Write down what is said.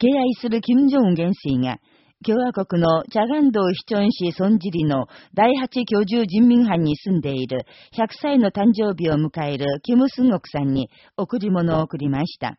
敬愛する金正恩元帥が、共和国のチャガン道ヒチョン市ソンジリの第八居住人民班に住んでいる100歳の誕生日を迎えるキム・スンゴクさんに贈り物を贈りました。